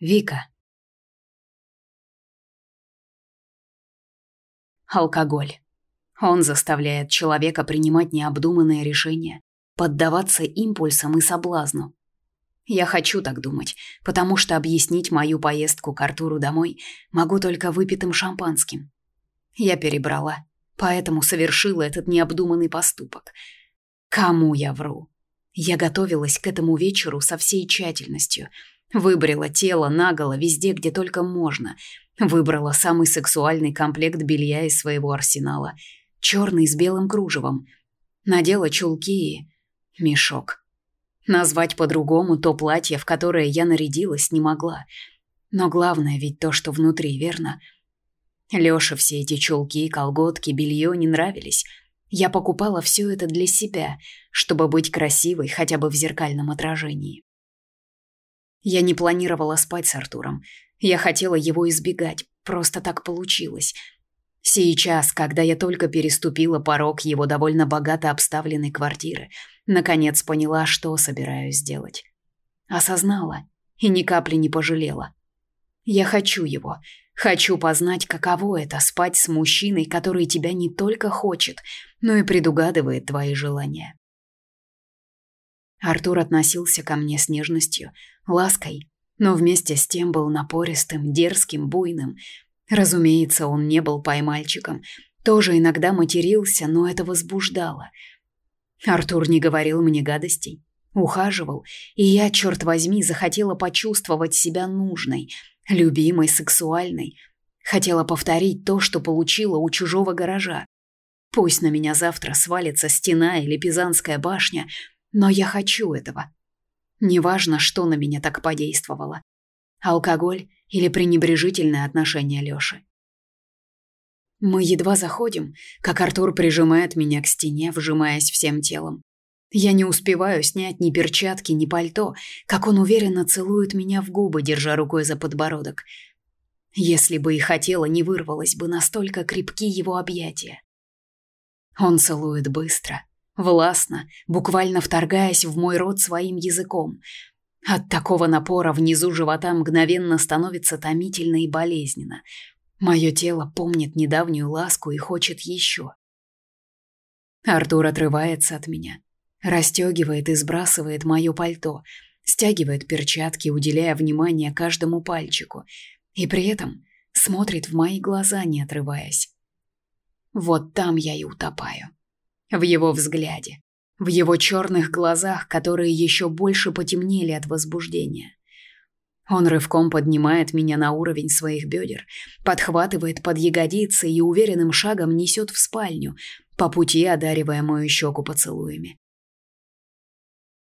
Вика. Алкоголь. Он заставляет человека принимать необдуманные решения, поддаваться импульсам и соблазну. Я хочу так думать, потому что объяснить мою поездку к Артуру домой могу только выпитым шампанским. Я перебрала, поэтому совершила этот необдуманный поступок. Кому я вру? Я готовилась к этому вечеру со всей тщательностью – Выбрила тело наголо везде, где только можно. Выбрала самый сексуальный комплект белья из своего арсенала. Черный с белым кружевом. Надела чулки и... мешок. Назвать по-другому то платье, в которое я нарядилась, не могла. Но главное ведь то, что внутри, верно? Лёше все эти чулки, колготки, белье не нравились. Я покупала все это для себя, чтобы быть красивой хотя бы в зеркальном отражении. Я не планировала спать с Артуром. Я хотела его избегать. Просто так получилось. Сейчас, когда я только переступила порог его довольно богато обставленной квартиры, наконец поняла, что собираюсь сделать. Осознала и ни капли не пожалела. Я хочу его. Хочу познать, каково это спать с мужчиной, который тебя не только хочет, но и предугадывает твои желания. Артур относился ко мне с нежностью, лаской, но вместе с тем был напористым, дерзким, буйным. Разумеется, он не был поймальчиком, тоже иногда матерился, но это возбуждало. Артур не говорил мне гадостей, ухаживал, и я, черт возьми, захотела почувствовать себя нужной, любимой, сексуальной. Хотела повторить то, что получила у чужого гаража. Пусть на меня завтра свалится стена или Пизанская башня — но я хочу этого. Неважно, что на меня так подействовало. Алкоголь или пренебрежительное отношение Лёши. Мы едва заходим, как Артур прижимает меня к стене, вжимаясь всем телом. Я не успеваю снять ни перчатки, ни пальто, как он уверенно целует меня в губы, держа рукой за подбородок. Если бы и хотела, не вырвалось бы настолько крепки его объятия. Он целует быстро, властно, буквально вторгаясь в мой рот своим языком. От такого напора внизу живота мгновенно становится томительно и болезненно. Мое тело помнит недавнюю ласку и хочет еще. Артур отрывается от меня, расстегивает и сбрасывает мое пальто, стягивает перчатки, уделяя внимание каждому пальчику, и при этом смотрит в мои глаза, не отрываясь. Вот там я и утопаю в его взгляде, в его черных глазах, которые еще больше потемнели от возбуждения. Он рывком поднимает меня на уровень своих бедер, подхватывает под ягодицы и уверенным шагом несет в спальню, по пути одаривая мою щеку поцелуями.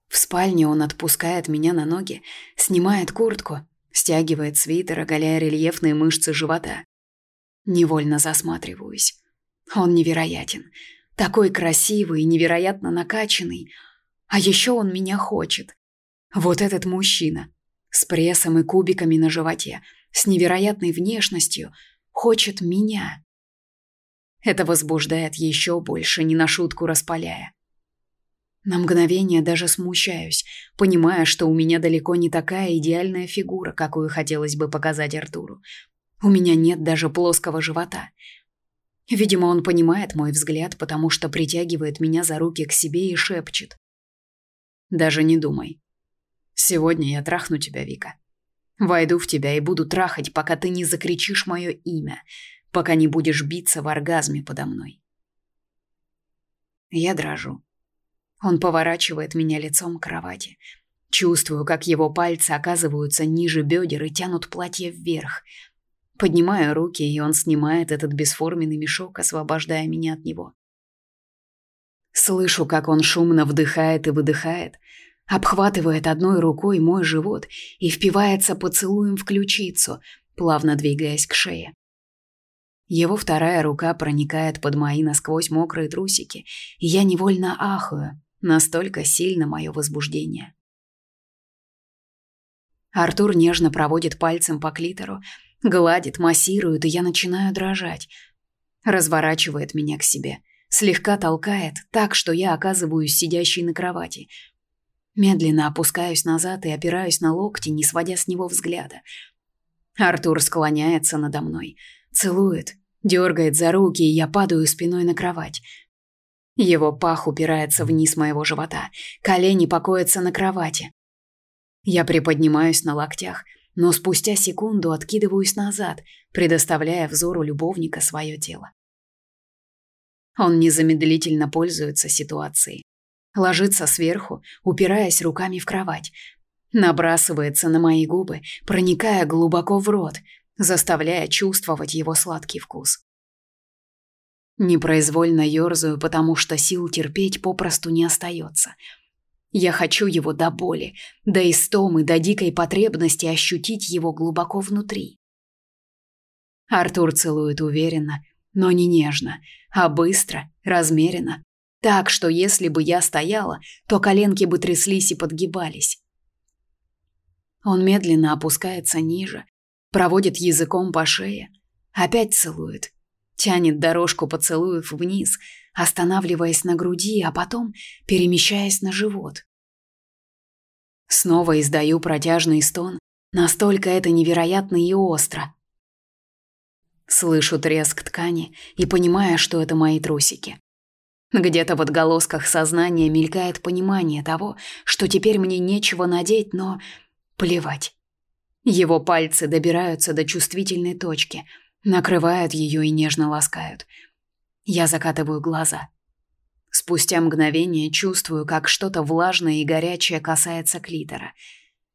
В спальне он отпускает меня на ноги, снимает куртку, стягивает свитер, оголяя рельефные мышцы живота. Невольно засматриваюсь. Он невероятен. Такой красивый и невероятно накачанный. А еще он меня хочет. Вот этот мужчина. С прессом и кубиками на животе. С невероятной внешностью. Хочет меня. Это возбуждает еще больше, не на шутку распаляя. На мгновение даже смущаюсь, понимая, что у меня далеко не такая идеальная фигура, какую хотелось бы показать Артуру. У меня нет даже плоского живота. Видимо, он понимает мой взгляд, потому что притягивает меня за руки к себе и шепчет. «Даже не думай. Сегодня я трахну тебя, Вика. Войду в тебя и буду трахать, пока ты не закричишь мое имя, пока не будешь биться в оргазме подо мной». Я дрожу. Он поворачивает меня лицом к кровати. Чувствую, как его пальцы оказываются ниже бедер и тянут платье вверх – Поднимаю руки, и он снимает этот бесформенный мешок, освобождая меня от него. Слышу, как он шумно вдыхает и выдыхает, обхватывает одной рукой мой живот и впивается поцелуем в ключицу, плавно двигаясь к шее. Его вторая рука проникает под мои насквозь мокрые трусики, и я невольно ахаю, настолько сильно мое возбуждение. Артур нежно проводит пальцем по клитору, гладит, массирует, и я начинаю дрожать. Разворачивает меня к себе, слегка толкает, так что я оказываюсь сидящей на кровати. Медленно опускаюсь назад и опираюсь на локти, не сводя с него взгляда. Артур склоняется надо мной, целует, дергает за руки, и я падаю спиной на кровать. Его пах упирается вниз моего живота, колени покоятся на кровати. Я приподнимаюсь на локтях, но спустя секунду откидываюсь назад, предоставляя взору любовника свое тело. Он незамедлительно пользуется ситуацией. Ложится сверху, упираясь руками в кровать. Набрасывается на мои губы, проникая глубоко в рот, заставляя чувствовать его сладкий вкус. Непроизвольно ерзаю, потому что сил терпеть попросту не остается — я хочу его до боли, до истомы, до дикой потребности ощутить его глубоко внутри. Артур целует уверенно, но не нежно, а быстро, размеренно, так, что если бы я стояла, то коленки бы тряслись и подгибались. Он медленно опускается ниже, проводит языком по шее, опять целует, тянет дорожку поцелуев вниз, останавливаясь на груди, а потом перемещаясь на живот. Снова издаю протяжный стон, настолько это невероятно и остро. Слышу треск ткани и понимаю, что это мои трусики. Где-то в отголосках сознания мелькает понимание того, что теперь мне нечего надеть, но плевать. Его пальцы добираются до чувствительной точки – Накрывают ее и нежно ласкают. Я закатываю глаза. Спустя мгновение чувствую, как что-то влажное и горячее касается клитора.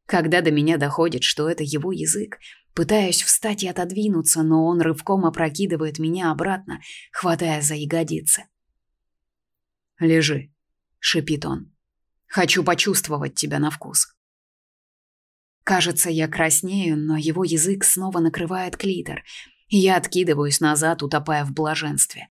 Когда до меня доходит, что это его язык, пытаюсь встать и отодвинуться, но он рывком опрокидывает меня обратно, хватая за ягодицы. «Лежи», — шипит он. «Хочу почувствовать тебя на вкус». Кажется, я краснею, но его язык снова накрывает клитор — я откидываюсь назад, утопая в блаженстве.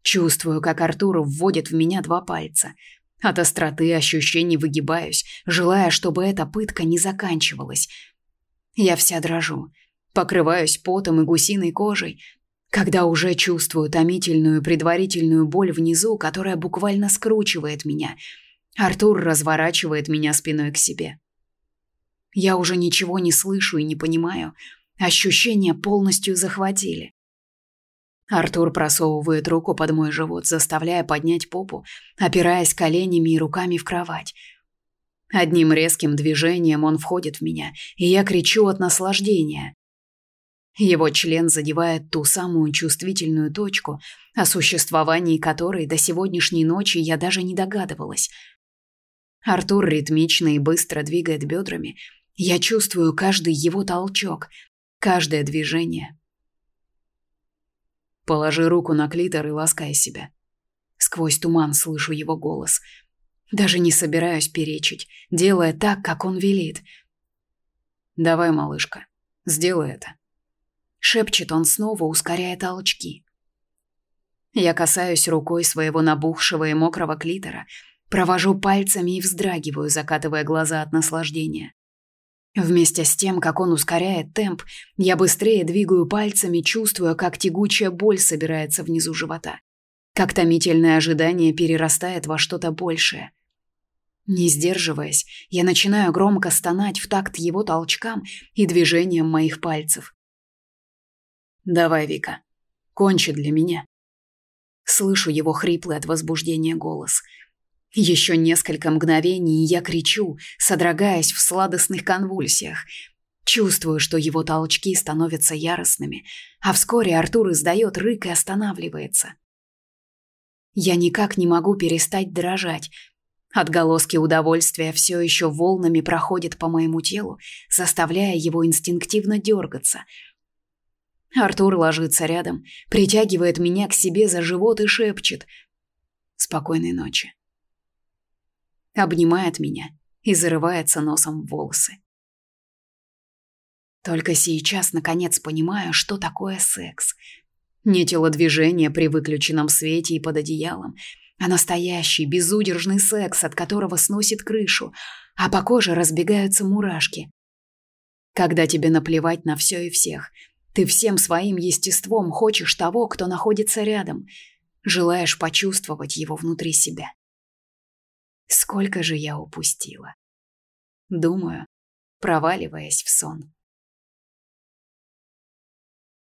Чувствую, как Артур вводит в меня два пальца. От остроты ощущений выгибаюсь, желая, чтобы эта пытка не заканчивалась. Я вся дрожу, покрываюсь потом и гусиной кожей, когда уже чувствую томительную предварительную боль внизу, которая буквально скручивает меня. Артур разворачивает меня спиной к себе. Я уже ничего не слышу и не понимаю, Ощущения полностью захватили. Артур просовывает руку под мой живот, заставляя поднять попу, опираясь коленями и руками в кровать. Одним резким движением он входит в меня, и я кричу от наслаждения. Его член задевает ту самую чувствительную точку, о существовании которой до сегодняшней ночи я даже не догадывалась. Артур ритмично и быстро двигает бедрами. Я чувствую каждый его толчок, каждое движение. Положи руку на клитор и ласкай себя. Сквозь туман слышу его голос. Даже не собираюсь перечить, делая так, как он велит. «Давай, малышка, сделай это». Шепчет он снова, ускоряя толчки. Я касаюсь рукой своего набухшего и мокрого клитора, провожу пальцами и вздрагиваю, закатывая глаза от наслаждения. Вместе с тем, как он ускоряет темп, я быстрее двигаю пальцами, чувствуя, как тягучая боль собирается внизу живота. Как томительное ожидание перерастает во что-то большее. Не сдерживаясь, я начинаю громко стонать в такт его толчкам и движением моих пальцев. «Давай, Вика, кончи для меня». Слышу его хриплый от возбуждения голос – еще несколько мгновений я кричу, содрогаясь в сладостных конвульсиях. Чувствую, что его толчки становятся яростными, а вскоре Артур издает рык и останавливается. Я никак не могу перестать дрожать. Отголоски удовольствия все еще волнами проходят по моему телу, заставляя его инстинктивно дергаться. Артур ложится рядом, притягивает меня к себе за живот и шепчет «Спокойной ночи» обнимает меня и зарывается носом в волосы. Только сейчас, наконец, понимаю, что такое секс. Не телодвижение при выключенном свете и под одеялом, а настоящий безудержный секс, от которого сносит крышу, а по коже разбегаются мурашки. Когда тебе наплевать на все и всех, ты всем своим естеством хочешь того, кто находится рядом, желаешь почувствовать его внутри себя. Сколько же я упустила. Думаю, проваливаясь в сон.